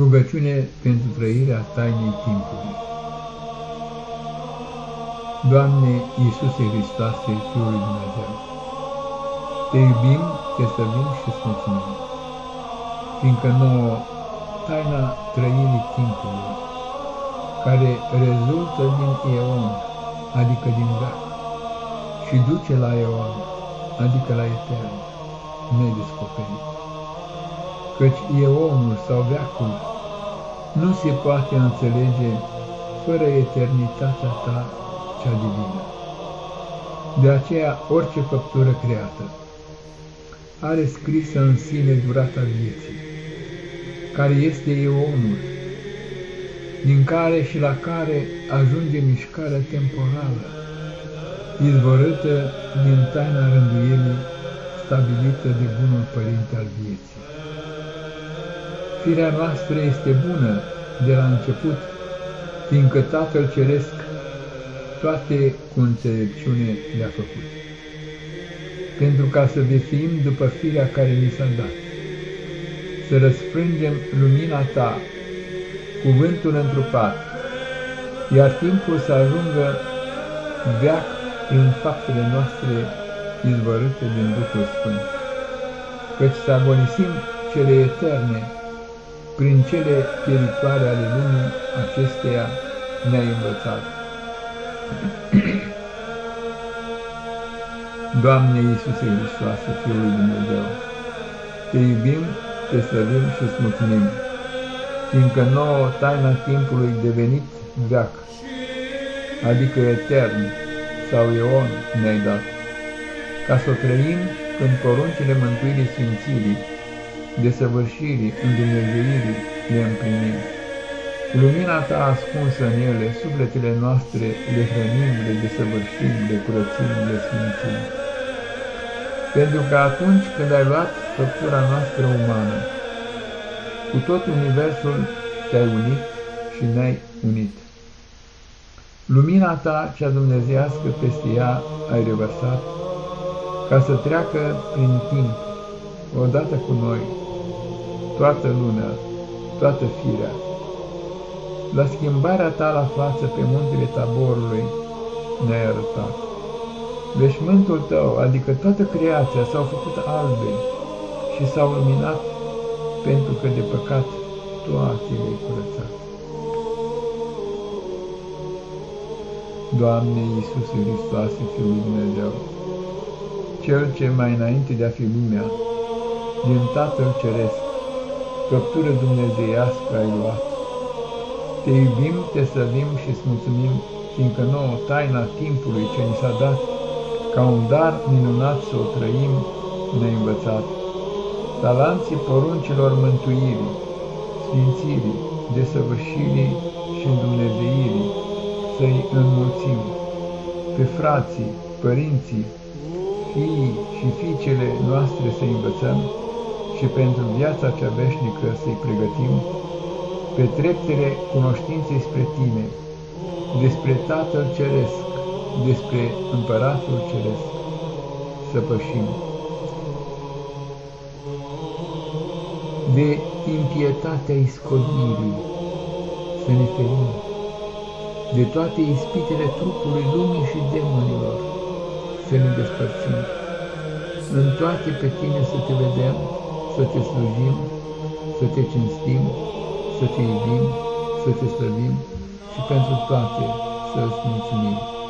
Rugăciune pentru trăirea tainei timpului. Doamne Iisuse Hristoase, Fiul lui Dumnezeu, Te iubim, Te slăvim și îți mulțumim, fiindcă nouă taina trăirii timpului, care rezultă din eon, adică din veac, și duce la eon, adică la etern, nedescoperit căci eonul sau veacul nu se poate înțelege fără eternitatea ta cea divină. De aceea, orice făptură creată are scrisă în sine durata vieții, care este eonul, din care și la care ajunge mișcarea temporală, izvorâtă din taina rânduielii stabilită de Bunul Părinte al vieții. Firea noastră este bună de la început, fiindcă Tatăl Ceresc toate cu înțelepciune le-a făcut. Pentru ca să defim după firea care ni s-a dat, să răsfrângem lumina Ta, cuvântul întrupat, iar timpul să ajungă veac prin faptele noastre izvărâte din Duhul Sfânt, căci să agonisim cele eterne, prin cele pieritoare ale lumii acesteia ne-ai învățat. Doamne Iisuse Hristoase, Fiul lui Dumnezeu, Te iubim, Te slăvim și îți mulțumim, fiindcă nouă taina timpului devenit veac, adică etern sau eon ne-ai dat, ca să o trăim când poruncile mântuirii Sfințirii desăvârșirii, îndumnezeirii le împlinim. Cu lumina ta ascunsă în ele, sufletele noastre le hrănim, le desăvârșim, le curățim, le sfințim. Pentru că atunci când ai luat făptura noastră umană, cu tot universul te-ai unit și ne-ai unit. Lumina ta, cea dumnezească, peste ea ai revărsat, ca să treacă prin timp, odată cu noi, toată lumea, toată firea. La schimbarea ta la față pe muntele taborului ne-ai arătat. Veșmântul tău, adică toată creația, s-au făcut albe și s-au luminat pentru că de păcat toate le-ai curățat. Doamne Iisuse Hristoase, Fiul lui Dumnezeu, Cel ce mai înainte de a fi lumea, din Tatăl Ceresc, făptură dumnezeiască ai luat. Te iubim, te săvim și îți mulțumim, fiindcă nouă taina timpului ce ni s-a dat, ca un dar minunat să o trăim, ne-ai învățat. Talanții poruncilor mântuirii, sfințirii, desăvârșirii și îndumnezeirii, să-i înmulțim. Pe frații, părinții, fiii și fiicele noastre să învățăm, și pentru viața cea veșnică să-i pregătim, pe treptele cunoștinței spre tine, despre Tatăl Ceresc, despre Împăratul Ceresc, să pășim. De impietatea iscodirii să ne ferim, de toate ispitele trupului lumii și demonilor să ne despărțim, în toate pe tine să te vedem, să te slujim, să te cinstim, să te iubim, să te slăbim și pentru toate să îți mulțumim.